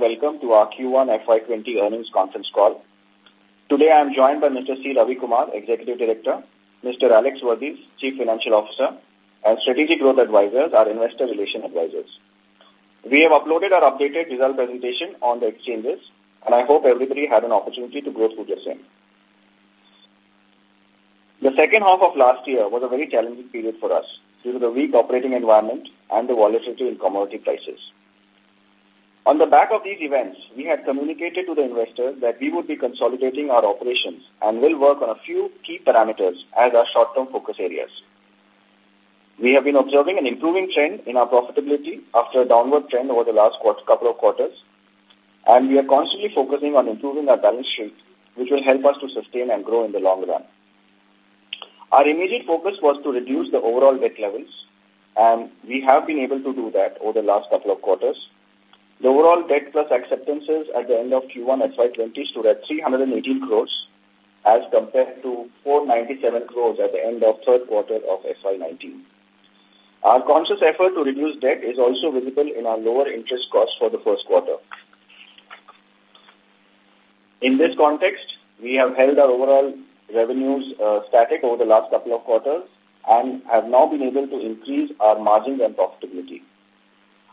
welcome to our Q1 FY20 earnings conference call. Today I am joined by Mr. C. Ravi Kumar, Executive Director, Mr. Alex Varghese, Chief Financial Officer, and Strategic Growth Advisors, our Investor Relation Advisors. We have uploaded our updated result presentation on the exchanges, and I hope everybody had an opportunity to go through the same. The second half of last year was a very challenging period for us due to the weak operating environment and the volatility in commodity prices. On the back of these events, we had communicated to the investors that we would be consolidating our operations and will work on a few key parameters as our short-term focus areas. We have been observing an improving trend in our profitability after a downward trend over the last couple of quarters, and we are constantly focusing on improving our balance sheet, which will help us to sustain and grow in the long run. Our immediate focus was to reduce the overall debt levels, and we have been able to do that over the last couple of quarters. The overall debt plus acceptances at the end of Q1 FY20 stood at 318 crores as compared to 497 crores at the end of third quarter of FY19. Our conscious effort to reduce debt is also visible in our lower interest costs for the first quarter. In this context, we have held our overall revenues uh, static over the last couple of quarters and have now been able to increase our margins and profitability.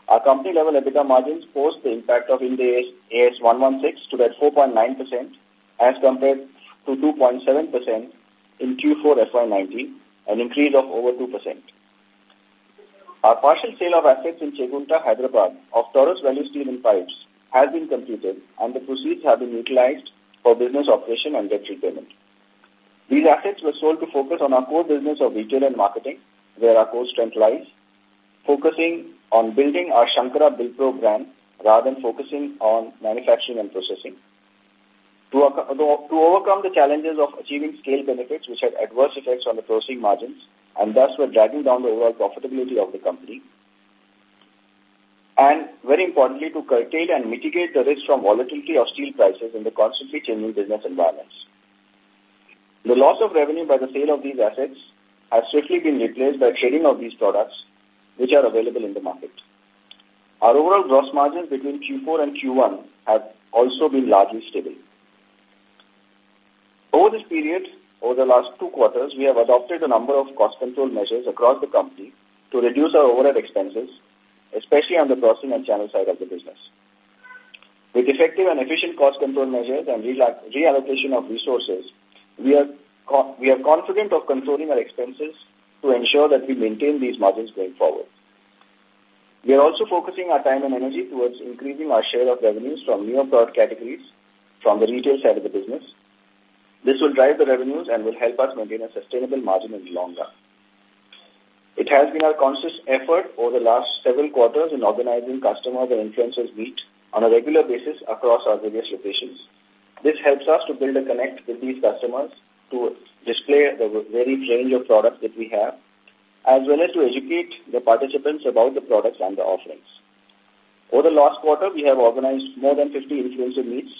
Our company level EBITDA margins post the impact of Ind AS 116 stood at 4.9% as compared to 2.7% in Q4 FY19, an increase of over 2%. Our partial sale of assets in Chegunta, Hyderabad of Taurus Value Steel and Pipes has been completed and the proceeds have been utilized for business operation and debt repayment. These assets were sold to focus on our core business of retail and marketing, where our core strength lies, focusing on building our Shankara BuildPro program rather than focusing on manufacturing and processing. To, to overcome the challenges of achieving scale benefits which had adverse effects on the processing margins and thus were dragging down the overall profitability of the company, and very importantly to curtail and mitigate the risk from volatility of steel prices in the constantly changing business environments. The loss of revenue by the sale of these assets has swiftly been replaced by trading of these products which are available in the market. Our overall gross margins between Q4 and Q1 have also been largely stable. Over this period, over the last two quarters, we have adopted a number of cost control measures across the company to reduce our overhead expenses, especially on the processing and channel side of the business. With effective and efficient cost control measures and reallocation of resources, we are, we are confident of controlling our expenses to ensure that we maintain these margins going forward. We are also focusing our time and energy towards increasing our share of revenues from newer product categories from the retail side of the business. This will drive the revenues and will help us maintain a sustainable margin in the long run. It has been our conscious effort over the last several quarters in organizing customers and influencers meet on a regular basis across our various locations. This helps us to build a connect with these customers to display the varied range of products that we have, as well as to educate the participants about the products and the offerings. Over the last quarter, we have organized more than 50 influencer meets.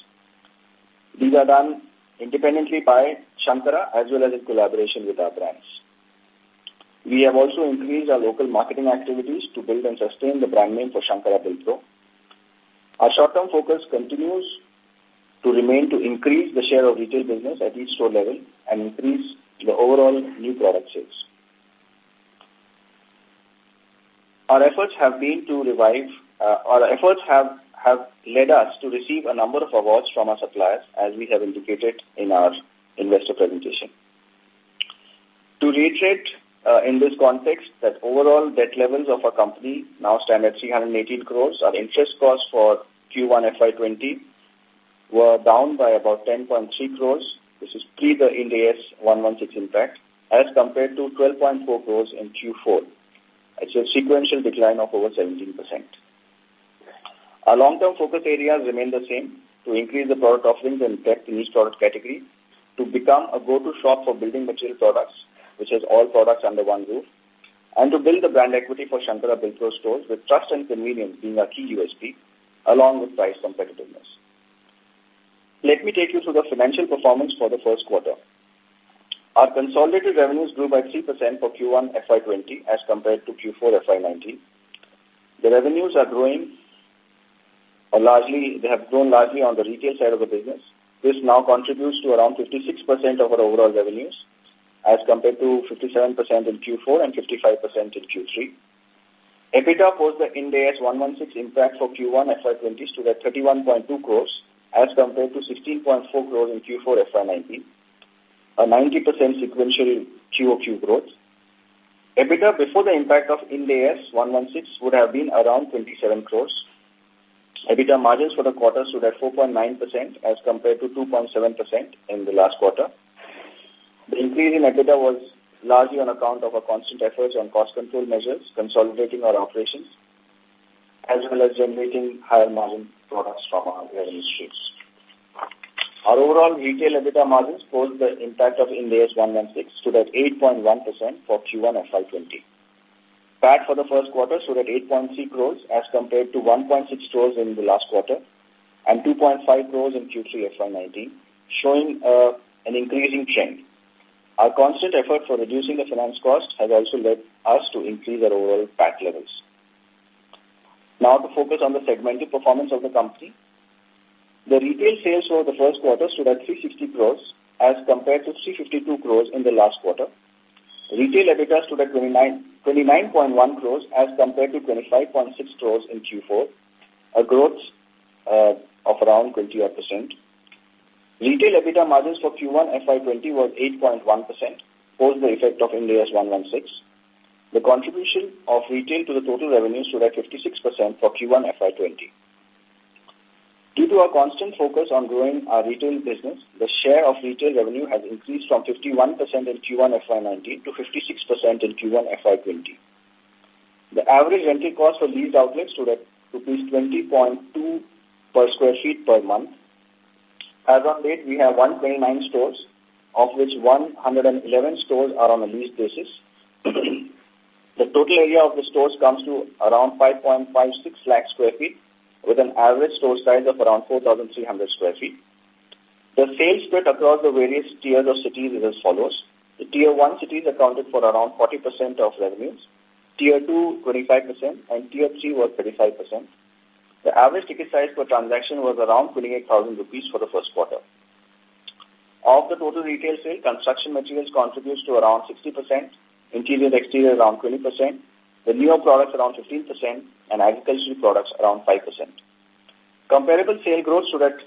These are done independently by Shankara as well as in collaboration with our brands. We have also increased our local marketing activities to build and sustain the brand name for Shankara BuildPro. Our short-term focus continues to remain to increase the share of retail business at each store level and increase the overall new product sales. Our efforts have been to revive, uh, our efforts have, have led us to receive a number of awards from our suppliers as we have indicated in our investor presentation. To reiterate uh, in this context that overall debt levels of our company now stand at 318 crores. Our interest costs for Q1 FY20 were down by about 10.3 crores. This is pre the Ind AS 116 impact as compared to 12.4 crores in Q4. It's a sequential decline of over 17%. Our long-term focus areas remain the same to increase the product offerings and depth in each product category, to become a go-to shop for building material products, which has all products under one roof, and to build the brand equity for Shankara BuildPro stores with trust and convenience being our key USP, along with price competitiveness. Let me take you through the financial performance for the first quarter. Our consolidated revenues grew by 3% for Q1 FY20 as compared to Q4 FY19. The revenues are growing or largely, they have grown largely on the retail side of the business. This now contributes to around 56% of our overall revenues as compared to 57% in Q4 and 55% in Q3. EBITDA post the Ind AS 116 impact for Q1 FY20 stood at 31.2 crores as compared to 16.4 crores in Q4 FY19, a 90% sequential QOQ growth. EBITDA before the impact of Ind AS 116 would have been around 27 crores. EBITDA margins for the quarter stood at 4.9% as compared to 2.7% in the last quarter. The increase in EBITDA was largely on account of our constant efforts on cost control measures, consolidating our operations, as well as generating higher margin products from our revenue streams. Our overall retail EBITDA margins post the impact of Ind AS 116 stood at 8.1% for Q1 FY20. PAT for the first quarter stood at 8.3 crores as compared to 1.6 crores in the last quarter and 2.5 crores in Q3 FY19, showing uh, an increasing trend. Our constant effort for reducing the finance cost has also led us to increase our overall PAT levels. Now to focus on the segmental performance of the company. The retail sales for the first quarter stood at 360 crores as compared to 352 crores in the last quarter. Retail EBITDA stood at 29, 29.1 crores as compared to 25.6 crores in Q4, a growth uh, of around 20 percent. Retail EBITDA margins for Q1 FY20 was 8.1%, post the effect of Ind AS 116. The contribution of retail to the total revenue stood at 56% for Q1 FY20. Due to our constant focus on growing our retail business, the share of retail revenue has increased from 51% in Q1 FY19 to 56% in Q1 FY20. The average rental cost for leased outlets stood at rupees 20.2 per square feet per month, as on date, we have 129 stores, of which 111 stores are on a lease basis. The total area of the stores comes to around 5.56 lakh square feet, with an average store size of around 4,300 square feet. The sales split across the various tiers of cities is as follows. The tier 1 cities accounted for around 40% of revenues, tier 2 25%, and tier 3 was 35%. The average ticket size per transaction was around 28,000 rupees for the first quarter. Of the total retail sale, construction materials contributes to around 60%, interior exterior around 20%, the newer products around 15%, and agricultural products around 5%. Comparable sale growth stood at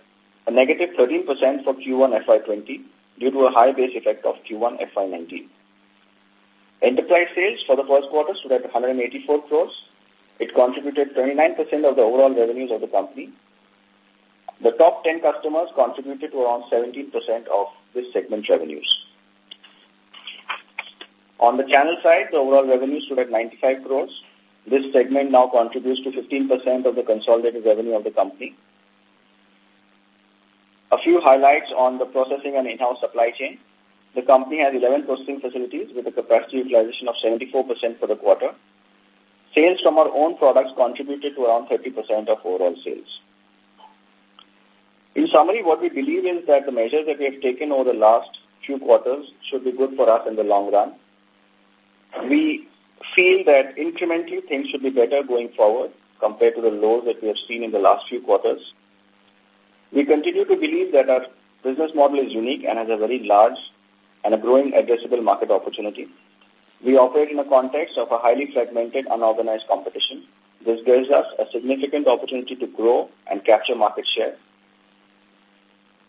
a negative 13% for Q1 FY20 due to a high base effect of Q1 FY19. Enterprise sales for the first quarter stood at 184 crores, it contributed 29% of the overall revenues of the company. The top 10 customers contributed to around 17% of this segment revenues. On the channel side, the overall revenue stood at 95 crores. This segment now contributes to 15% of the consolidated revenue of the company. A few highlights on the processing and in-house supply chain. The company has 11 processing facilities with a capacity utilization of 74% for the quarter. Sales from our own products contributed to around 30% of overall sales. In summary, what we believe is that the measures that we have taken over the last few quarters should be good for us in the long run. We feel that incrementally things should be better going forward compared to the lows that we have seen in the last few quarters. We continue to believe that our business model is unique and has a very large and a growing addressable market opportunity. We operate in a context of a highly fragmented, unorganized competition. This gives us a significant opportunity to grow and capture market share.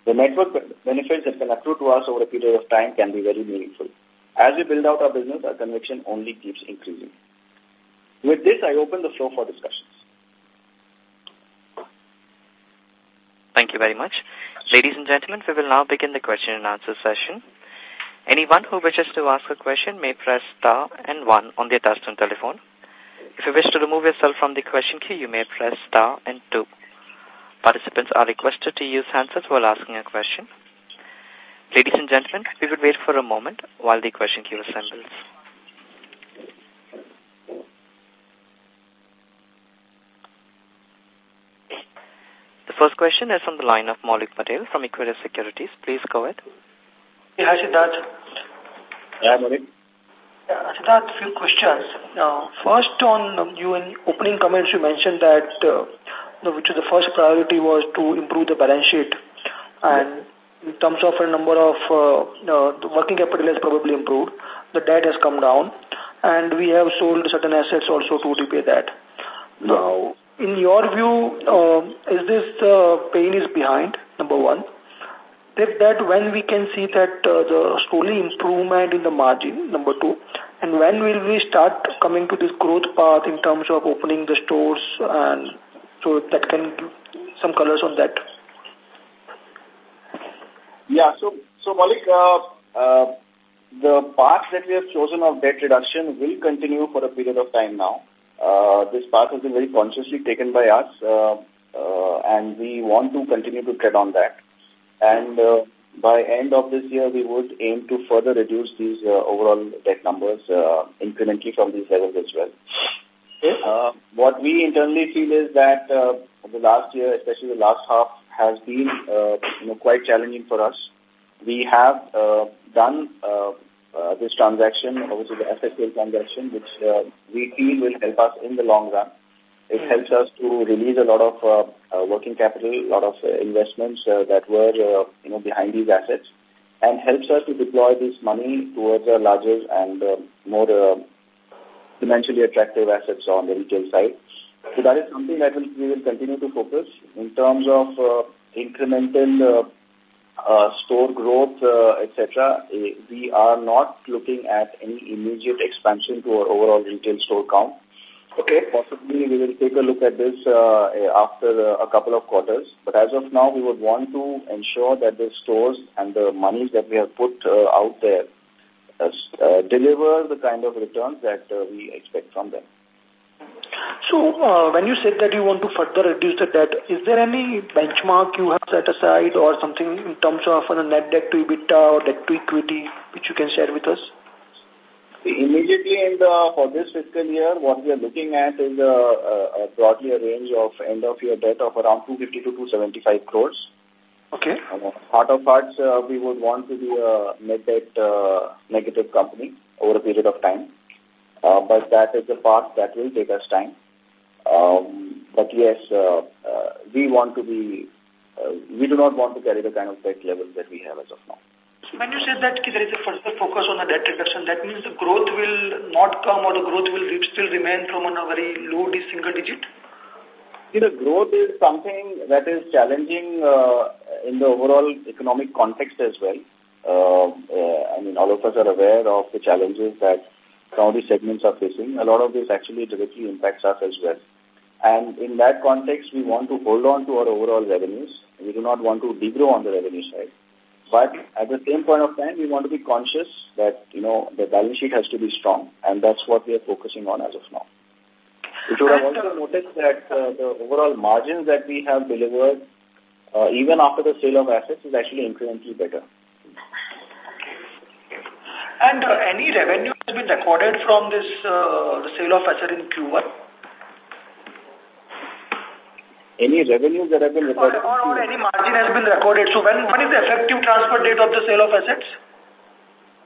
The network benefits that can accrue to us over a period of time can be very meaningful. As we build out our business, our conviction only keeps increasing. With this, I open the floor for discussions. Thank you very much. Ladies and gentlemen, we will now begin the question and answer session. Anyone who wishes to ask a question may press star and one on their touchtone telephone. If you wish to remove yourself from the question queue, you may press star and two. Participants are requested to use handsets while asking a question. Ladies and gentlemen, we will wait for a moment while the question queue assembles. The first question is from the line of Maulik Patel from Equirus Securities. Please go ahead. Hi, Siddharth. Yeah, Maulik. Yeah, Siddharth, few questions. Uh, first, on um, you in opening comments, you mentioned that uh, which is the first priority was to improve the balance sheet. And in terms of a number of uh, uh, the working capital has probably improved, the debt has come down, and we have sold certain assets also to repay that. Now, in your view, uh, is this uh, pain is behind, number one? If that when we can see that uh, the slowly improvement in the margin, number two, and when will we start coming to this growth path in terms of opening the stores and so that can give some colors on that. Yeah, so, so Maulik, uh, uh, the path that we have chosen of debt reduction will continue for a period of time now. Uh, this path has been very consciously taken by us, uh, uh, and we want to continue to tread on that. And uh, by end of this year, we would aim to further reduce these uh, overall debt numbers uh, incrementally from these levels as well. Uh, what we internally feel is that uh, the last year, especially the last half, has been uh, you know, quite challenging for us. We have uh, done uh, uh, this transaction, obviously the asset sale transaction, which uh, we feel will help us in the long run. It helps us to release a lot of uh, uh, working capital, a lot of uh, investments uh, that were uh, you know behind these assets, and helps us to deploy this money towards a larger and uh, more uh, financially attractive assets on the retail side. So that is something that will, we will continue to focus in terms of uh, incremental uh, uh, store growth, uh, etc. Eh, we are not looking at any immediate expansion to our overall retail store count. Okay. Possibly we will take a look at this uh, eh, after uh, a couple of quarters. But as of now, we would want to ensure that the stores and the monies that we have put uh, out there uh, uh, deliver the kind of returns that uh, we expect from them. So, uh, when you said that you want to further reduce the debt, is there any benchmark you have set aside or something in terms of a net debt to EBITDA or debt to equity which you can share with us? Immediately in the, for this fiscal year, what we are looking at is a, a, a broadly a range of end of year debt of around 250 to 275 crores. Okay. Uh, heart of hearts, uh, we would want to be a net debt uh, negative company over a period of time. Uh, but that is the path that will take us time. Um, but yes, uh, uh, we want to be, uh, we do not want to carry the kind of debt levels that we have as of now. When you said that there is a further focus on the debt reduction, that means the growth will not come or the growth will still remain from a very low single digit? See, the growth is something that is challenging uh, in the overall economic context as well. Uh, uh, I mean, all of us are aware of the challenges that some of these segments are facing. A lot of this actually directly impacts us as well. And in that context, we want to hold on to our overall revenues. We do not want to degrow on the revenue side. But at the same point of time, we want to be conscious that, you know, the balance sheet has to be strong. And that's what we are focusing on as of now. You should have also noticed that uh, the overall margins that we have delivered, uh, even after the sale of assets, is actually incrementally better. And uh, any revenue has been recorded from this uh, the sale of asset in Q1? Any revenues that have been recorded? Or, or, or any margin has been recorded. So when, when is the effective transfer date of the sale of assets?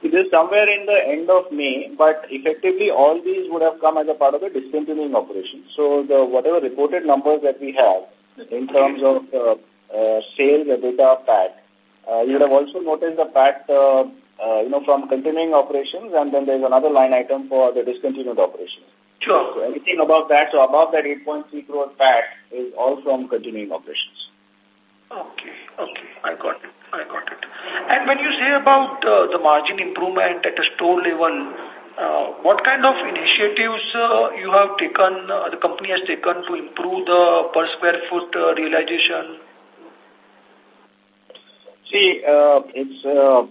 It is somewhere in the end of May, but effectively all these would have come as a part of the discontinuing operation. So the whatever reported numbers that we have in terms of uh, uh, sales, EBITDA, PAT, uh, you would have also noticed the PAT uh, uh, you know, from continuing operations, and then there's another line item for the discontinued operations. Sure. So anything above that, so above that 8.3 crore PAT is all from continuing operations. Okay, okay, I got it, I got it. And when you say about uh, the margin improvement at a store level, uh, what kind of initiatives uh, you have taken, uh, the company has taken to improve the per square foot uh, realization? See, uh, it's uh,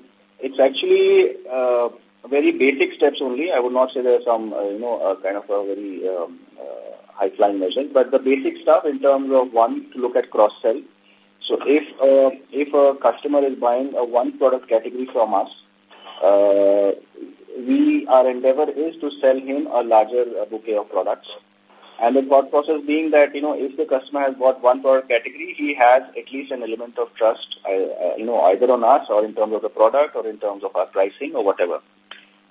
it's actually uh, very basic steps only. I would not say there are some, uh, you know, uh, kind of a very um, uh, high-flying measures, but the basic stuff in terms of one, to look at cross-sell. So if, uh, if a customer is buying a one product category from us, uh, we, our endeavor is to sell him a larger uh, bouquet of products. And the thought process being that, you know, if the customer has bought one product category, he has at least an element of trust, uh, uh, you know, either on us or in terms of the product or in terms of our pricing or whatever.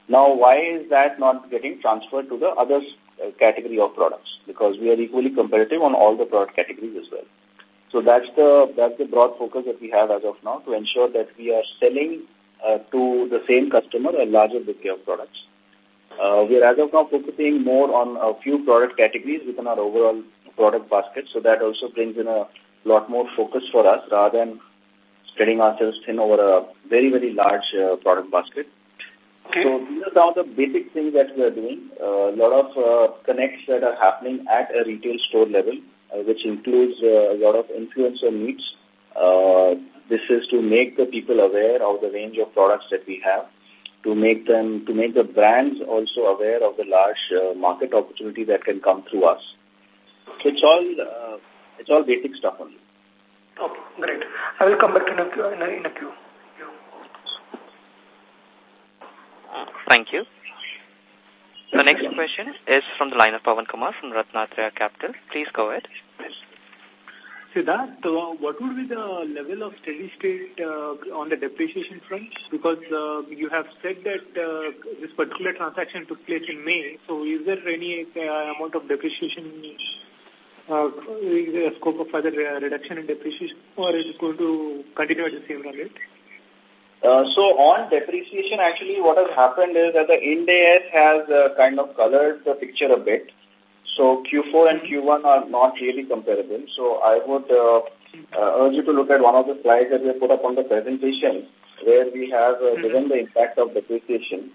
Now, why is that not getting transferred to the other uh, category of products because we are equally competitive on all the product categories as well. So that's the that's the broad focus that we have as of now to ensure that we are selling uh, to the same customer a larger bouquet of products. Uh, we are as of now focusing more on a few product categories within our overall product basket, so that also brings in a lot more focus for us rather than spreading ourselves thin over a very, very large uh, product basket. Okay. So these are some of the basic things that we are doing. A uh, lot of uh, connects that are happening at a retail store level, uh, which includes uh, a lot of influencer meets. Uh, this is to make the people aware of the range of products that we have, to make them, to make the brands also aware of the large uh, market opportunity that can come through us. So it's all, uh, it's all basic stuff only. Okay, great. I will come back in a, in a, in a queue. Thank you. The next question is from the line of Pawan Kumar from Ratnatraya Capital. Please go ahead. Siddharth, uh, what would be the level of steady state uh, on the depreciation front? Because uh, you have said that this particular transaction took place in May, so is there any amount of depreciation scope of further reduction in depreciation, or is it going to continue at the same rate? Uh, so on depreciation, actually what has happened is that the Ind AS has uh, kind of colored the picture a bit. So Q4 and Q1 are not really comparable. So I would uh, uh, urge you to look at one of the slides that we have put up on the presentation where we have uh, given the impact of depreciation.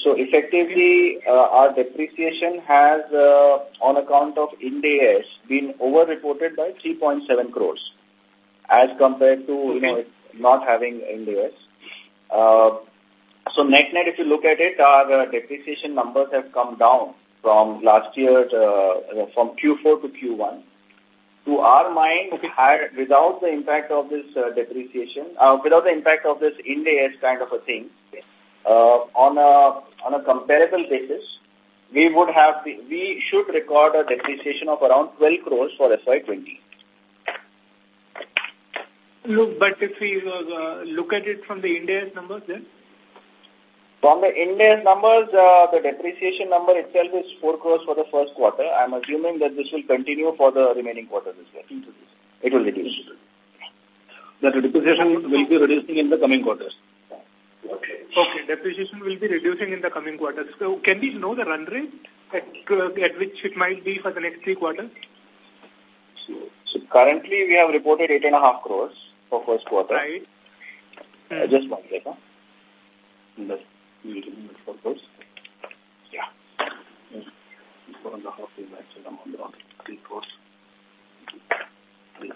So effectively, uh, our depreciation has, uh, on account of Ind AS, been over-reported by 3.7 crores as compared to, you know, not having Ind AS. Uh, so net-net, if you look at it, our uh, depreciation numbers have come down from last year, uh, from Q4 to Q1. To our mind, had, without the impact of this uh, depreciation, uh, without the impact of this Ind AS kind of a thing, uh, on a on a comparable basis, we would have the, we should record a depreciation of around 12 crores for FY20. Look, but if we uh, look at it from the Ind AS numbers then? From the Ind AS numbers, uh, the depreciation number itself is 4 crores for the first quarter. I'm assuming that this will continue for the remaining quarters as well. It will reduce. The depreciation will be reducing in the coming quarters. Okay. Okay, depreciation will be reducing in the coming quarters. So can we know the run rate at, uh, at which it might be for the next three quarters? So, so currently we have reported eight and a half crores for first quarter. Right. Uh, just one second. The for those. Yeah. Four and a half is actually amount around three crores. Three.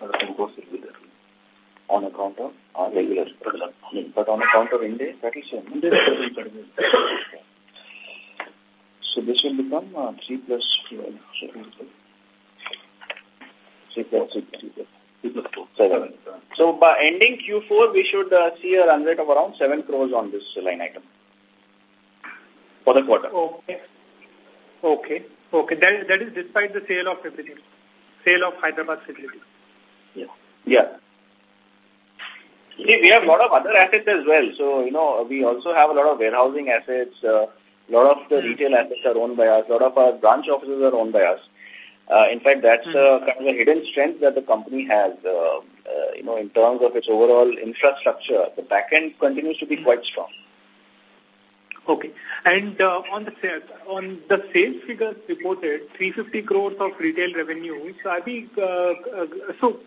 Ten crores will be there on account of our regular. But on account of India, that is so this will become uh, 3 plus 12. 3 plus 6, 3 plus. 3 plus 4. 7. So by ending Q4, we should uh, see a run rate of around 7 crores on this line item for the quarter. Okay. Okay. Okay. That, that is despite the sale of everything. Sale of Hyderabad facility. Yeah. Yeah. See, we have a lot of other assets as well. So, you know, we also have a lot of warehousing assets. Uh, a lot of the hmm. retail assets are owned by us. A lot of our branch offices are owned by us. Uh, in fact, that's uh, kind of a hidden strength that the company has, uh, uh, you know, in terms of its overall infrastructure. The backend continues to be quite strong. Okay. And uh, on the sales, on the sales figures reported, 350 crores of retail revenues. I think uh, uh, so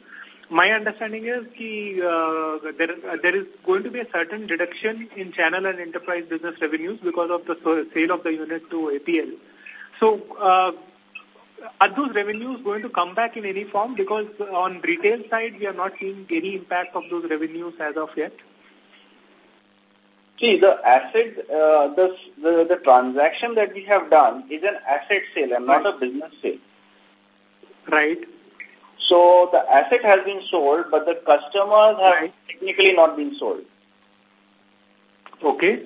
my understanding is ki, uh, there, uh, there is going to be a certain reduction in channel and enterprise business revenues because of the sale of the unit to APL. So, uh, are those revenues going to come back in any form? Because on retail side, we are not seeing any impact of those revenues as of yet. See, the asset, uh, the, the, the transaction that we have done is an asset sale and not a business sale. Right. So the asset has been sold, but the customers have right. technically not been sold. Okay.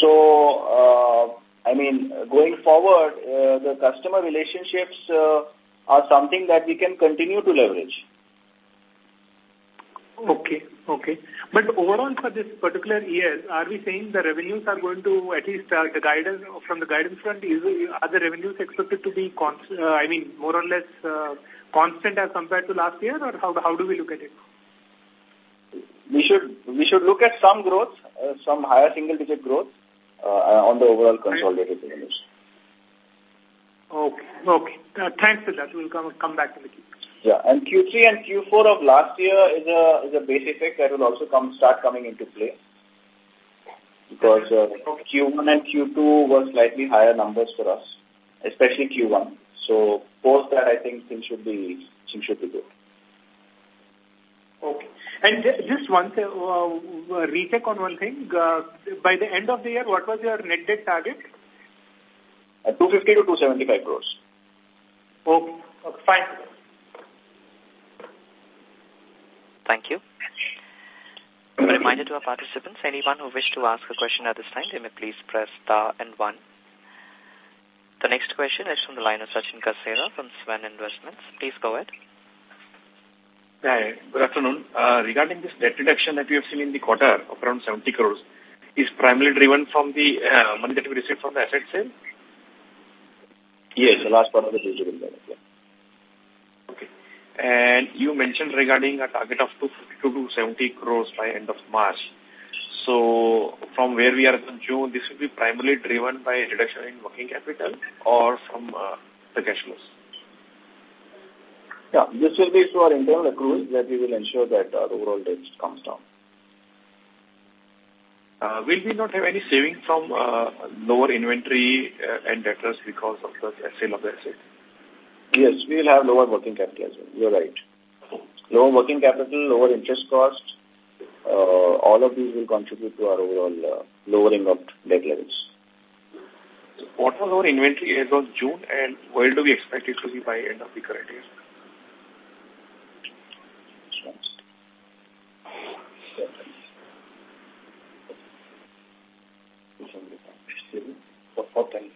So, uh, I mean, going forward, uh, the customer relationships uh, are something that we can continue to leverage. Okay. Okay. But overall for this particular year, are we saying the revenues are going to, at least uh, the guidance, from the guidance front, is, are the revenues expected to be, const, uh, I mean, more or less uh, constant as compared to last year, or how, how do we look at it? We should, we should look at some growth, uh, some higher single-digit growth on the overall consolidated revenues. Okay. Okay. Uh, thanks for that. We'll come, come back to the queue. Yeah, and Q3 and Q4 of last year is a, is a base effect that will also come start coming into play. Because uh, Q1 and Q2 were slightly higher numbers for us, especially Q1. So post that, I think things should be things should be good. Okay. And just one uh, uh, recheck on one thing. Uh, by the end of the year, what was your net debt target? Uh, 250 to 275 crores. Okay. okay. Fine. Thank you. A reminder to our participants, anyone who wish to ask a question at this time, they may please press star and one. The next question is from the line of Sachin Kasera from Swan Investments. Please go ahead. Hi, good afternoon. Uh, regarding this debt reduction that we have seen in the quarter of around 70 crores, is primarily driven from the uh, money that we received from the asset sale? Yes, the last part of the digital yeah. Okay. And you mentioned regarding a target of 250 to 70 crores by end of March. So from where we are in June, this will be primarily driven by reduction in working capital or from uh, the cash flows? Yeah, this will be through our internal accruals that we will ensure that our overall debt comes down. Uh, will we not have any saving from uh, lower inventory uh, and debtors because of the sale of the asset? Yes, we will have lower working capital as well. You're right. Lower working capital, lower interest cost, uh, all of these will contribute to our overall uh, lowering of debt levels. What was our inventory as of June and where do we expect it to be by end of the current year? What time?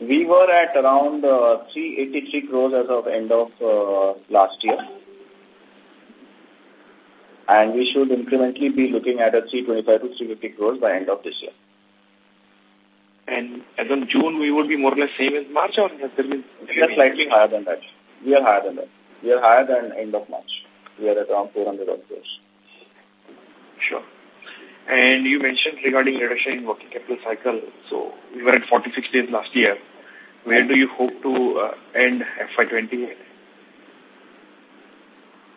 We were at around uh, 383 crores as of end of uh, last year. And we should incrementally be looking at a 325 to 350 crores by end of this year. And as of June, we would be more or less same as March or has there been? We are slightly higher than that. We are higher than that. We are higher than end of March. We are at around 400 crores. Sure. And you mentioned regarding reduction in working capital cycle. So we were at 46 days last year. Where do you hope to uh, end FY20?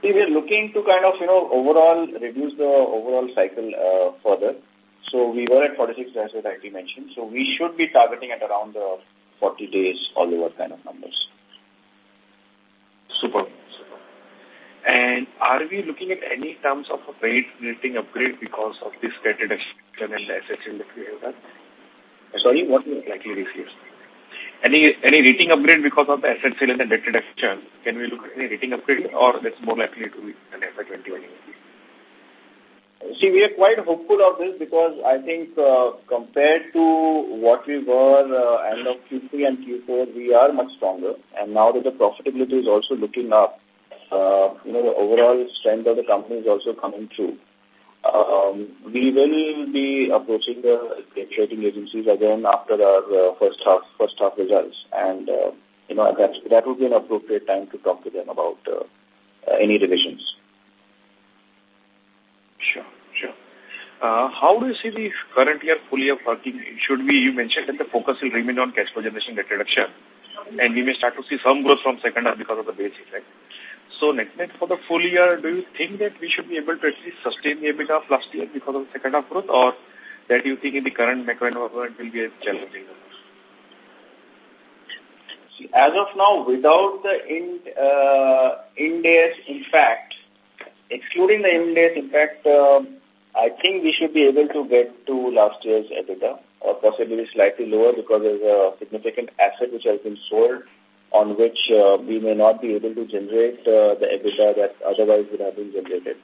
See, we are looking to kind of, you know, overall reduce the overall cycle uh, further. So we were at 46 days, as I mentioned. So we should be targeting at around the 40 days all over kind of numbers. Super. Super. And are we looking at any terms of a rate rating upgrade because of this debt reduction and the assets that we have done? Sorry, what is likely this year? Any any rating upgrade because of the asset sale and the debt reduction? Can we look at any rating upgrade or that's more likely to be an FY21? See, we are quite hopeful of this because I think uh, compared to what we were uh, end of Q3 and Q4, we are much stronger. And now that the profitability is also looking up, uh, you know, the overall strength of the company is also coming through. Um, we will be approaching the rating agencies again after our uh, first half first half results, and uh, you know that that would be an appropriate time to talk to them about uh, uh, any revisions. Sure, sure. Uh, how do you see the current year full year working? Should we, you mentioned that the focus will remain on cash flow generation debt reduction, and we may start to see some growth from second half because of the base effect. So net net for the full year, do you think that we should be able to at least sustain the EBITDA of last year because of the second half growth or that you think in the current macro environment will be a challenging as of now, without the in, uh, Ind AS impact, excluding the AS impact, uh, I think we should be able to get to last year's EBITDA or possibly slightly lower because there's a significant asset which has been sold on which uh, we may not be able to generate uh, the EBITDA that otherwise would have been generated.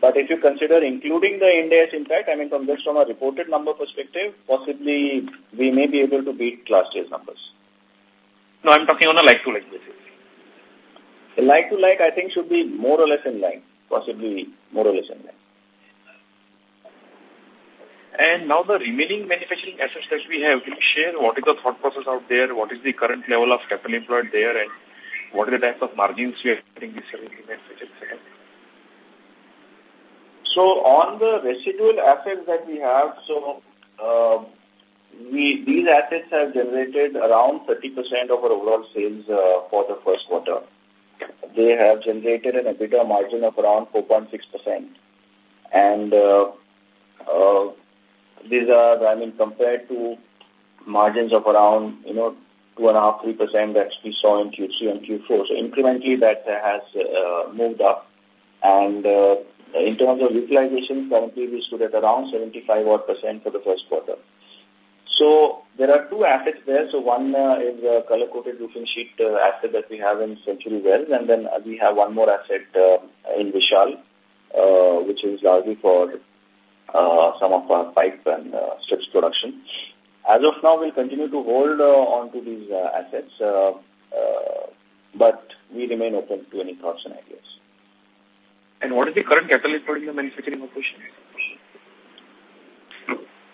But if you consider including the Ind impact, I mean, from just from a reported number perspective, possibly we may be able to beat last year's numbers. No, I'm talking on a like-to-like basis. The like-to-like, I think, should be more or less in line, possibly more or less in line. And now the remaining manufacturing assets that we have, can you share what is the thought process out there? What is the current level of capital employed there? And what are the types of margins we are getting this year in manufacturing setup? So on the residual assets that we have, so uh, we these assets have generated around 30% of our overall sales uh, for the first quarter. They have generated an EBITDA margin of around 4.6%. And uh, uh, these are, I mean, compared to margins of around, you know, two and a half, three percent that we saw in Q3 and Q4. So incrementally that has uh, moved up. And uh, in terms of utilization, currently we stood at around 75 odd percent for the first quarter. So there are two assets there. So one uh, is a color-coated roofing sheet uh, asset that we have in Century Wells, and then uh, we have one more asset uh, in Vishal, uh, which is largely for uh, some of our pipe and uh, strips production. As of now, we'll continue to hold uh, on to these uh, assets, uh, uh, but we remain open to any thoughts and ideas. And what is the current capital employed in the manufacturing operation?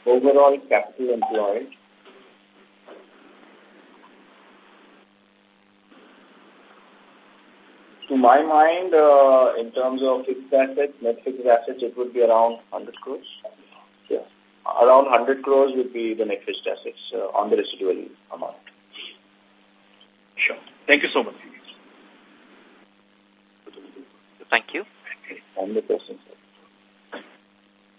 Overall capital employed To my mind, uh, in terms of fixed assets, net fixed assets, it would be around 100 crores. Yeah. Around 100 crores would be the net fixed assets uh, on the residual amount. Sure. Thank you so much. Thank you. On the question, sir.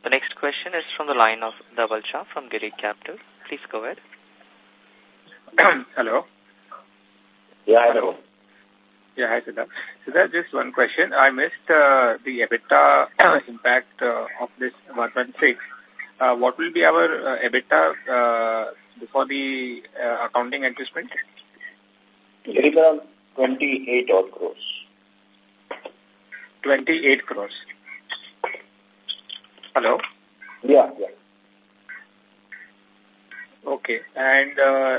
The next question is from the line of Dhaval Shah from Girik Capital. Please go ahead. Hello. Yeah, hello. Yeah, hi, Siddharth. Siddharth, just one question. I missed uh, the EBITDA impact uh, of this 116. Uh, what will be our uh, EBITDA uh, before the uh, accounting adjustment? It is around 28 odd crores. 28 crores. Hello? Yeah, yeah. Okay. And uh,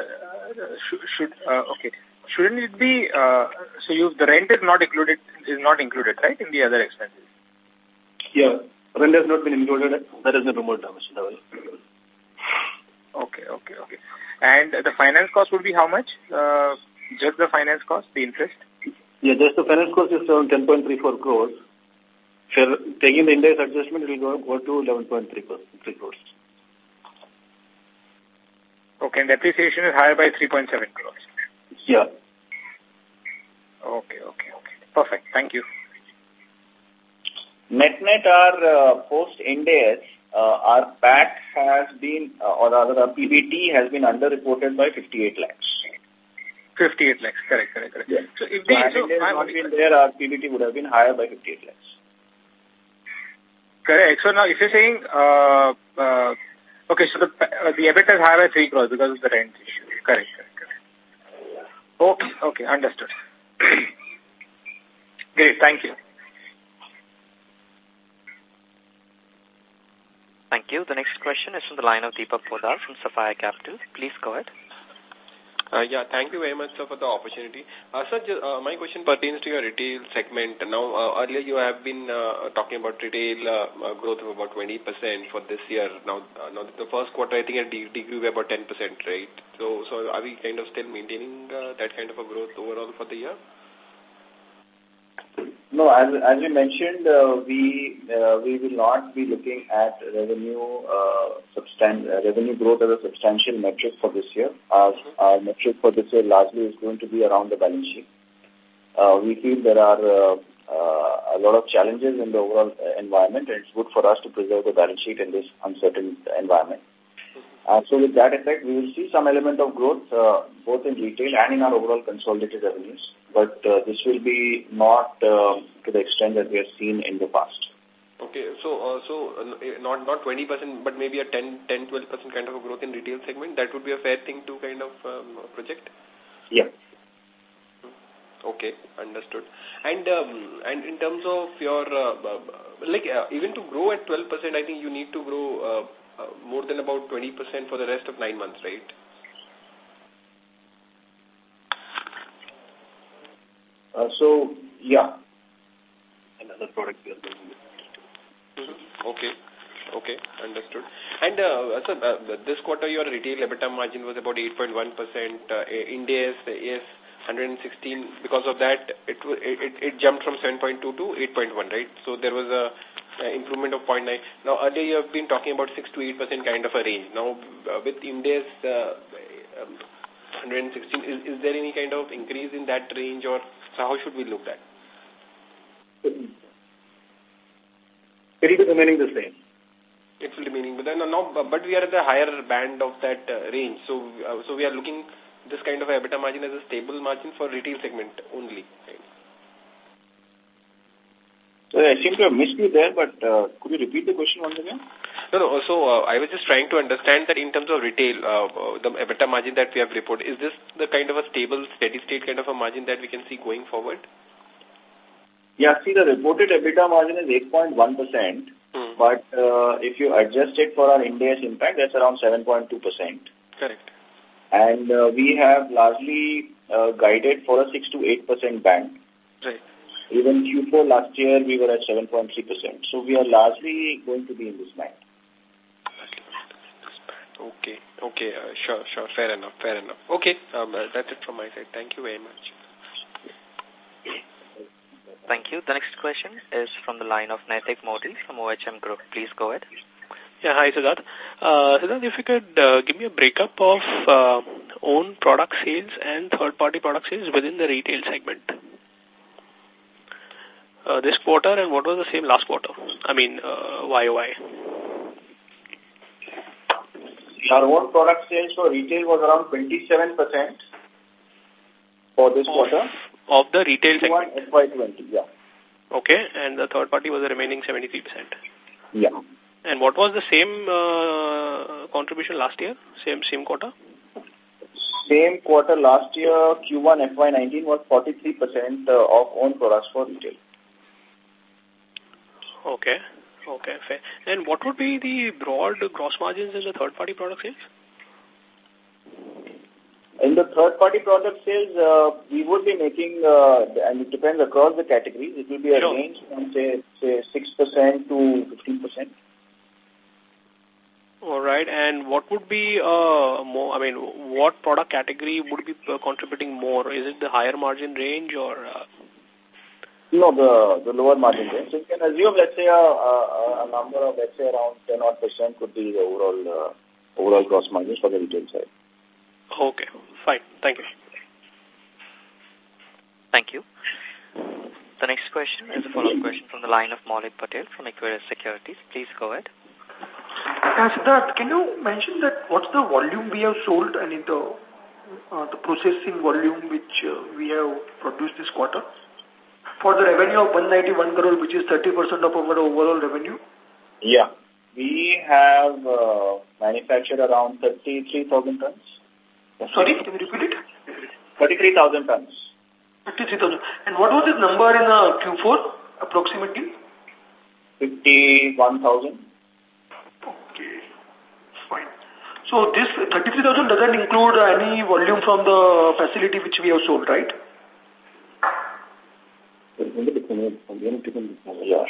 should, should uh, okay. Shouldn't it be, uh, so you, the rent is not included, is not included, right, in the other expenses? Yeah, rent has not been included. That is the remote damage. Okay, okay, okay. And the finance cost would be how much? Uh, just the finance cost, the interest? Yeah, just the finance cost is around 10.34 crores. So taking the Ind AS adjustment, it will go, go to 11.3 crores. Okay, and depreciation is higher by 3.7 crores. Yeah. Okay, okay, okay. Perfect. Thank you. Net net our uh, post Ind AS, uh, our PAT has been, uh, or rather our PBT has been underreported by 58 lakhs. 58 lakhs, correct, correct, correct. Yeah. So if So the, had so not been there, our PBT would have been higher by 58 lakhs. Correct. So now if you're saying, uh, uh, okay, so the, uh, the EBITDA is higher by 3 crores because of the rent issue. Correct, correct, correct. Okay, okay, understood. Great, thank you. Thank you. The next question is from the line of Deepak Podar from Sapphire Capital. Please go ahead. Uh, yeah, thank you very much, sir, for the opportunity. Uh, sir, uh, my question pertains to your retail segment. Now, uh, earlier you have been uh, talking about retail uh, growth of about 20% for this year. Now, now the first quarter, I think it de degrew by about 10%, right? So, so are we kind of still maintaining that kind of a growth overall for the year? No, as, as you mentioned, uh, we uh, we will not be looking at revenue uh, substan uh, revenue growth as a substantial metric for this year. Our, our metric for this year largely is going to be around the balance sheet. Uh, we feel there are uh, uh, a lot of challenges in the overall uh, environment, and it's good for us to preserve the balance sheet in this uncertain environment. Uh, so with that effect, we will see some element of growth uh, both in retail and in our overall consolidated revenues. But uh, this will be not uh, to the extent that we have seen in the past. Okay, so uh, so uh, not not 20%, but maybe a 10, 10 12% kind of a growth in retail segment. That would be a fair thing to kind of um, project. Yeah. Okay, understood. And um, and in terms of your uh, like uh, even to grow at 12%, I think you need to grow uh, uh, more than about 20% for the rest of nine months, right? Uh, so, yeah. Another product we are doing. Mm -hmm. Okay. Okay, understood. And uh, so, uh, this quarter, your retail EBITDA margin was about 8.1%. Uh, Ind AS 116. Because of that, it, it, it jumped from 7.2 to 8.1, right? So there was a, a improvement of 0.9. Now, earlier you have been talking about 6 to 8% kind of a range. Now, uh, with Ind AS uh, um, 116, is, is there any kind of increase in that range or so how should we look at? It is remaining the same. It will remaining, but then no, but we are at the higher band of that uh, range. So, uh, so we are looking this kind of EBITDA margin as a stable margin for retail segment only. Right? So I seem to have missed you there, but uh, could you repeat the question once again? No, no. So uh, I was just trying to understand that in terms of retail, uh, the EBITDA margin that we have reported, is this the kind of a stable, steady state kind of a margin that we can see going forward? Yeah, see the reported EBITDA margin is 8.1%, hmm. but uh, if you adjust it for our Ind AS impact, that's around 7.2%. Correct. And uh, we have largely uh, guided for a 6 to 8% band. Right. Even Q4 last year, we were at 7.3%. So we are largely going to be in this band. Okay, okay, uh, sure, sure, fair enough, fair enough. Okay, um, uh, that's it from my side. Thank you very much. Thank you. The next question is from the line of Naitik Modi from OHM Group. Please go ahead. Yeah, hi, Siddharth. Uh, Siddharth, if you could uh, give me a breakup of uh, own product sales and third-party product sales within the retail segment. Uh, this quarter and what was the same last quarter? I mean, uh, YOY. Our own product sales for retail was around 27% for this of, quarter. Of the retail segment? FY20, yeah. Okay, and the third party was the remaining 73%? Yeah. And what was the same uh, contribution last year, same same quarter? Same quarter last year, Q1 FY19 was 43% uh, of own products for retail. Okay. Okay, fair. And what would be the broad gross margins in the third-party product sales? In the third-party product sales, uh, we would be making, uh, and it depends across the categories, it will be a sure. range from, say, say 6% to 15%. All right. And what would be uh, more, I mean, what product category would be contributing more? Is it the higher margin range or... Uh, no, the the lower margin range. So you can assume, let's say, a, a, a number of, let's say, around 10 odd percent could be the overall uh, overall gross margins for the retail side. Okay, fine. Thank you. Thank you. The next question is a follow-up question from the line of Maulik Patel from Equirus Securities. Please go ahead. Uh, Siddharth, can you mention that what's the volume we have sold and in the uh, the processing volume which uh, we have produced this quarter? For the revenue of 191 crore, which is 30% of our overall revenue? Yeah. We have uh, manufactured around 33,000 tons. Sorry, can you repeat it? 33,000 tons. 53,000. And what was this number in uh, Q4, approximately? 51,000. Okay, fine. So this 33,000 doesn't include any volume from the facility which we have sold, right? Yeah.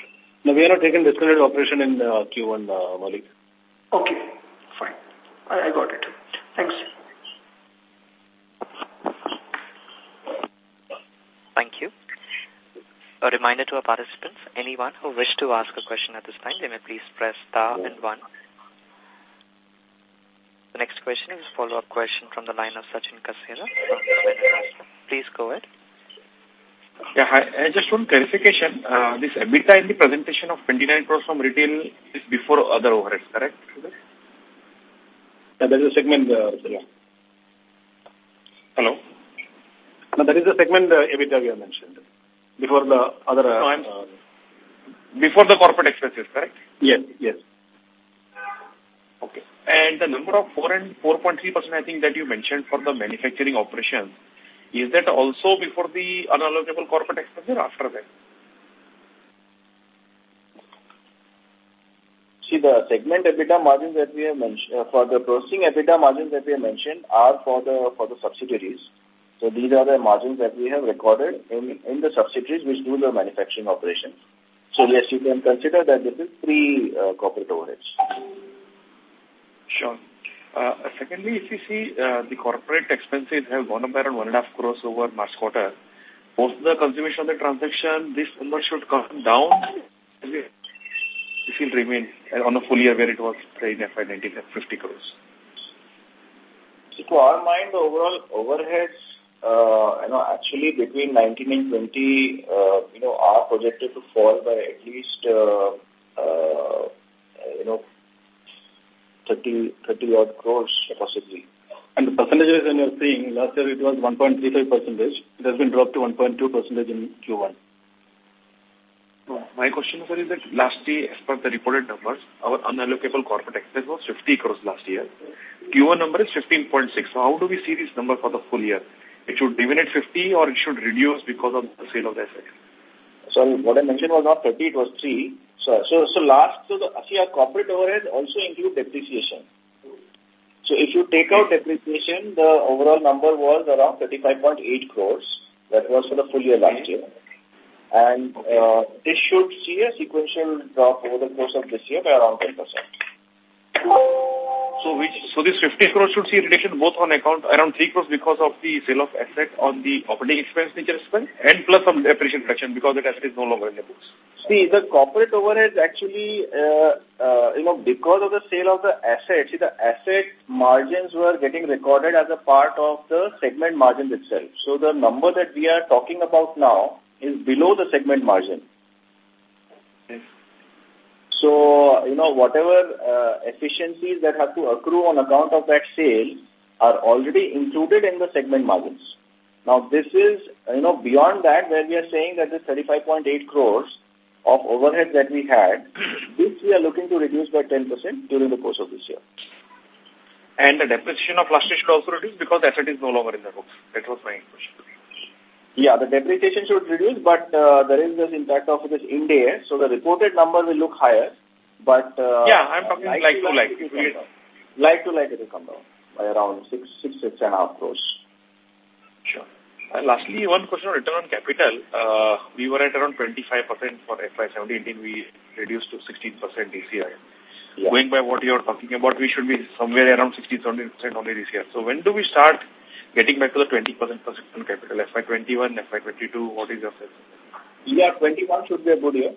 No, we are not taking discontinued operation in uh, Q1, uh, Maulik. Okay, fine. I, I got it. Thanks. Thank you. A reminder to our participants, anyone who wish to ask a question at this time, they may please press star and one. The next question is a follow-up question from the line of Sachin Kasera from Please go ahead. Yeah, hi. Uh, just one clarification. Uh, this EBITDA in the presentation of 29 crores from retail is before other overheads, correct? Yeah, that is a segment, uh, yeah. Hello? No, that is the segment uh, EBITDA we have mentioned. Before the other... Uh, no, uh, before the corporate expenses, correct? Yes, yes. Okay. And the number of 4 and 4.3% I think that you mentioned for the manufacturing operations, is that also before the unallocable corporate expense or after that? See, the segment EBITDA margins that we have mentioned, uh, for the processing EBITDA margins that we have mentioned are for the, for the subsidiaries. So these are the margins that we have recorded in, in the subsidiaries which do the manufacturing operation. So yes, you can consider that this is three uh, corporate overheads. Sure. Uh, secondly, if you see uh, the corporate expenses have gone up by around one and a half crores over March quarter, post the consummation of the transaction, this number should come down. It will remain on a full year where it was in FY 19 50 crores. To our mind, the overall overheads, uh, you know, actually between 19 and 20, uh, you know, are projected to fall by at least, uh, uh, you know, 30, 30 odd crores possibly. And the percentages when you're seeing, last year it was 1.35 percentage. It has been dropped to 1.2 percentage in Q1. My question, sir, is that last year, as per the reported numbers, our unallocable corporate expense was 50 crores last year. Q1 number is 15.6. So how do we see this number for the full year? It should remain at 50 or it should reduce because of the sale of the asset? So what I mentioned was not 30, it was 3. So, so, so last, so the, see our corporate overhead also include depreciation. So if you take out depreciation, the overall number was around 35.8 crores. That was for the full year last year. And uh, this should see a sequential drop over the course of this year by around 10%. So which so this 50 crores should see reduction both on account around 3 crores because of the sale of asset on the operating expense nature spend and plus some depreciation reduction because the asset is no longer in the books. See, the corporate overhead actually, uh, uh, you know, because of the sale of the asset, see the asset margins were getting recorded as a part of the segment margins itself. So the number that we are talking about now is below the segment margin. So, you know, whatever uh, efficiencies that have to accrue on account of that sale are already included in the segment margins. Now, this is, you know, beyond that where we are saying that this 35.8 crores of overhead that we had, this we are looking to reduce by 10% during the course of this year. And the depreciation of last year should also reduce because the asset is no longer in the books. That was my question. Yeah, the depreciation should reduce, but uh, there is this impact of this Ind AS, so the reported number will look higher. But uh, yeah, I'm talking like, like to like. Like, like to like, it will come down by around six, six, six and a half crores. Sure. And lastly, one question on return on capital. Uh, we were at around 25% for FY 17. We reduced to 16% this year. Yeah. Going by what you're talking about, we should be somewhere around 16-17% only this year. So when do we start getting back to the 20% on capital, FY21, FY22, what is your sense? Yeah, 21 should be a good year.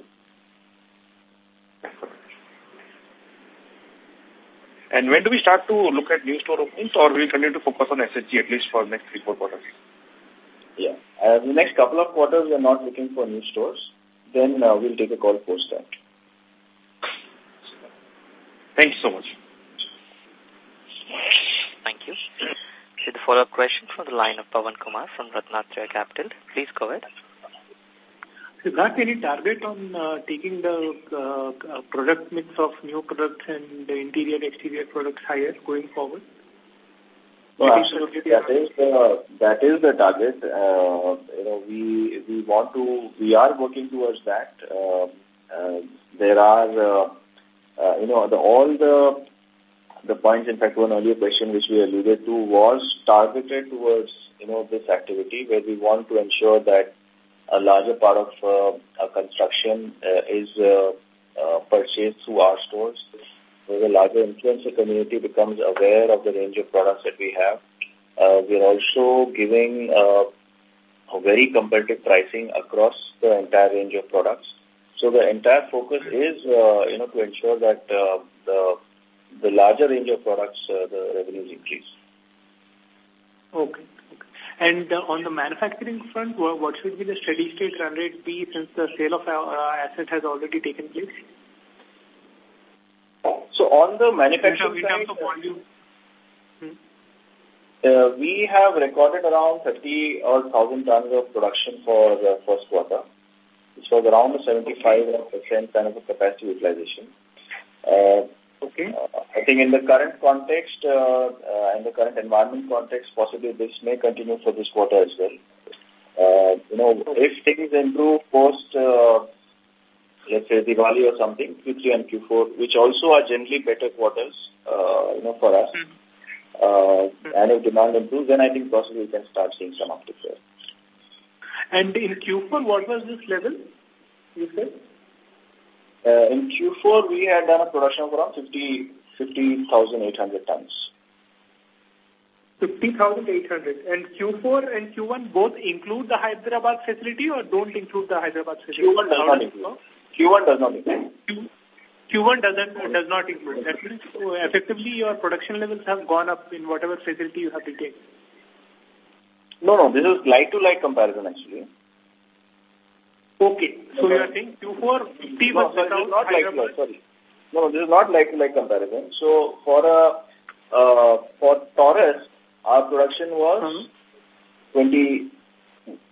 And when do we start to look at new store openings or will we continue to focus on SSG at least for next three, four quarters? Yeah. Uh, the next couple of quarters, we are not looking for new stores. Then uh, we'll take a call post that. Thank you so much. Thank you. To the follow-up question from the line of Pavan Kumar from Ratnatraya Capital. Please go ahead. Siddharth, any target on uh, taking the uh, uh, product mix of new products and the interior exterior products higher going forward? No, absolutely. That is the that is the target. Uh, you know, we we want to we are working towards that. Uh, uh, there are uh, uh, you know the all the the points, in fact, one earlier question which we alluded to was targeted towards, you know, this activity where we want to ensure that a larger part of uh, our construction uh, is uh, uh, purchased through our stores. So the larger influencer community becomes aware of the range of products that we have. Uh, we are also giving uh, a very competitive pricing across the entire range of products. So the entire focus is, uh, you know, to ensure that uh, the the larger range of products, uh, the revenues increase. Okay. okay. And uh, on the manufacturing front, what should be the steady state run rate be since the sale of our uh, asset has already taken place? So on the manufacturing side, of volume. Hmm? Uh, we have recorded around 30 or 1,000 tons of production for the first quarter, which was around 75% kind of a capacity utilization. Uh, Okay. Uh, I think in the current context, uh, uh, in the current environment context, possibly this may continue for this quarter as well. Uh, you know, if things improve post, uh, let's say Diwali or something, Q3 and Q4, which also are generally better quarters, uh, you know, for us. Mm -hmm. uh, and if demand improves, then I think possibly we can start seeing some uptick there. And in Q4, what was this level, you said? Uh, in Q4, we had done a production of around 50, 50,800 tons. 50,800. And Q4 and Q1 both include the Hyderabad facility or don't include the Hyderabad facility? Q1 does not include. Q1 does not include. Q1 doesn't, does not include. That means oh, effectively your production levels have gone up in whatever facility you have retained. No, no, this is like-to-like -like comparison actually. Okay. So okay. you are saying Q4 50 no, was no, not like -like, sorry. No, this is not like-to-like comparison. So for a, uh, for Taurus, our production was uh -huh. 20,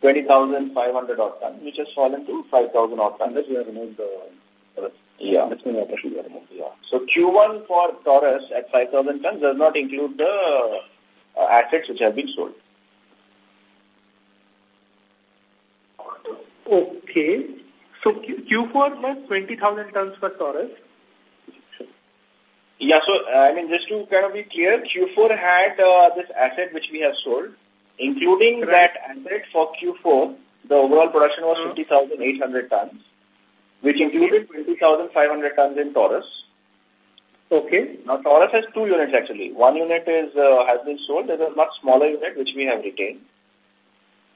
20,500 odd tons, which has fallen to 5,000 odd tons. We have removed the, yeah. That's been operation we have removed, yeah. So Q1 for Taurus at 5,000 tons does not include the uh, assets which have been sold. Okay. So Q Q4 was 20,000 tons for Taurus. Yeah, so I mean, just to kind of be clear, Q4 had uh, this asset which we have sold, including right. that asset for Q4, the overall production was uh -huh. 50,800 tons, which included 20,500 tons in Taurus. Okay. Now, Taurus has two units actually. One unit is uh, has been sold. There's a much smaller unit which we have retained.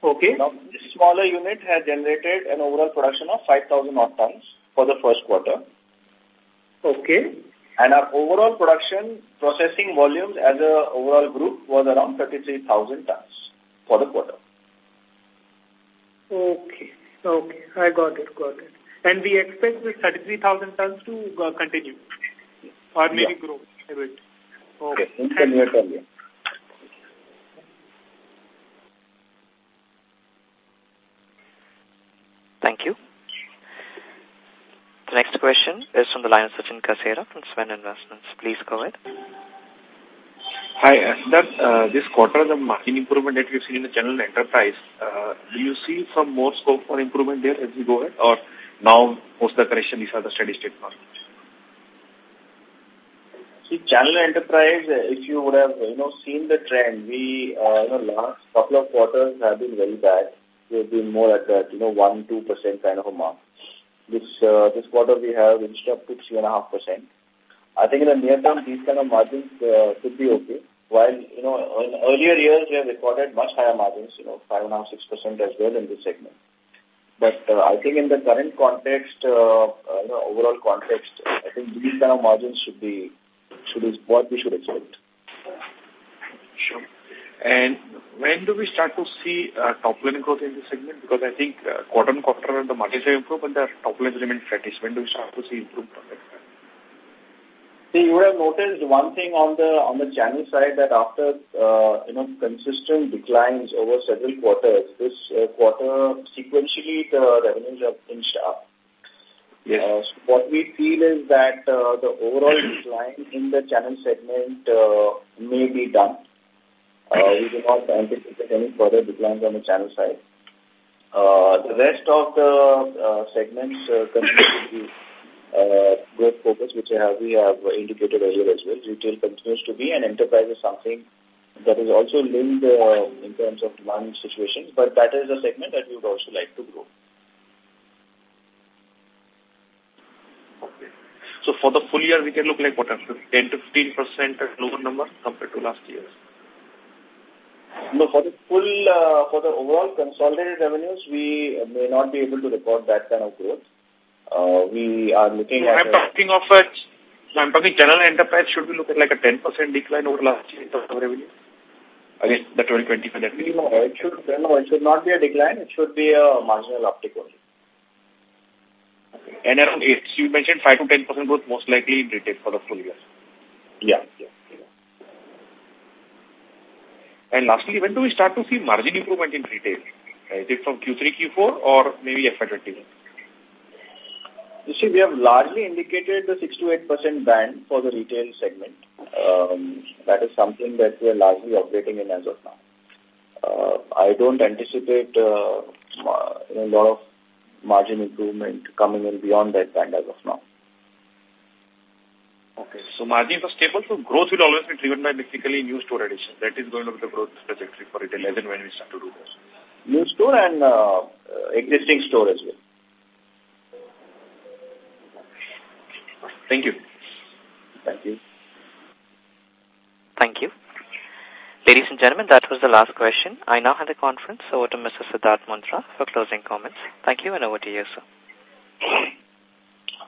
Okay. Now, this smaller unit has generated an overall production of 5,000 odd tons for the first quarter. Okay. And our overall production processing volumes as a overall group was around 33,000 tons for the quarter. Okay. Okay. I got it. Got it. And we expect this 33,000 tons to uh, continue or maybe yeah. grow a bit. Okay. In the near term, yeah. Thank you. The next question is from the line of Sachin Kasera from Svan Investments. Please go ahead. Hi, uh, uh, this quarter, the margin improvement that we've seen in the channel enterprise, uh, do you see some more scope for improvement there as we go ahead? Or now, post the correction, these are the steady state margins? See, channel enterprise, uh, if you would have, you know, seen the trend, we, uh, you know, last couple of quarters have been very bad. We've been more at that, you know, 1-2% kind of a mark. This uh, this quarter we have inched up to 3.5%. I think in the near term, these kind of margins uh, could be okay. While, you know, in earlier years, we have recorded much higher margins, you know, 5.5%, 6% as well in this segment. But uh, I think in the current context, uh, uh, you know, overall context, I think these kind of margins should be, should is what we should expect. Sure. And when do we start to see uh, top line growth in this segment? Because I think uh, quarter on quarter the margins have improved, but the top line remain flattish. When do we start to see improvement on that? See, you would have noticed one thing on the on the channel side that after uh, you know consistent declines over several quarters, this uh, quarter sequentially the revenues have inched up. Yes. Uh, so what we feel is that uh, the overall decline in the channel segment uh, may be done. Uh, we do not anticipate any further declines on the channel side. Uh, the rest of the uh, segments continue to be uh, growth focus, which have, we have indicated earlier as well. Retail continues to be, and enterprise is something that is also linked in terms of demand situations, but that is a segment that we would also like to grow. Okay. So for the full year, we can look like what, 10 to 15% lower number compared to last year? No, for the full, uh, for the overall consolidated revenues, we may not be able to record that kind of growth. Uh, we are looking at... I'm talking of a, I'm talking general enterprise, should we look at like a 10% decline over last year in terms of revenue? Again, the 2020 that. No, it should, no, it should not be a decline, it should be a marginal uptick only. Okay. And around eight, you mentioned 5 to 10% growth most likely in retail for the full year. Yeah, yeah. And lastly, when do we start to see margin improvement in retail? Is it from Q3, Q4 or maybe FY21? You see, we have largely indicated the 6 to 8% band for the retail segment. Um, that is something that we are largely operating in as of now. Uh, I don't anticipate uh, a lot of margin improvement coming in beyond that band as of now. Okay. So margins are stable, so growth will always be driven by basically new store addition. That is going to be the growth trajectory for retail as and when we start to do this. New store and uh, existing store as well. Thank you. Thank you. Thank you. Ladies and gentlemen, that was the last question. I now hand the conference over to Mr. Siddharth Mundra for closing comments. Thank you and over to you, sir.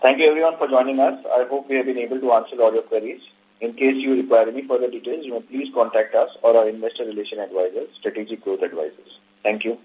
Thank you everyone for joining us. I hope we have been able to answer all your queries. In case you require any further details, you may please contact us or our investor relation advisors, Strategic Growth Advisors. Thank you.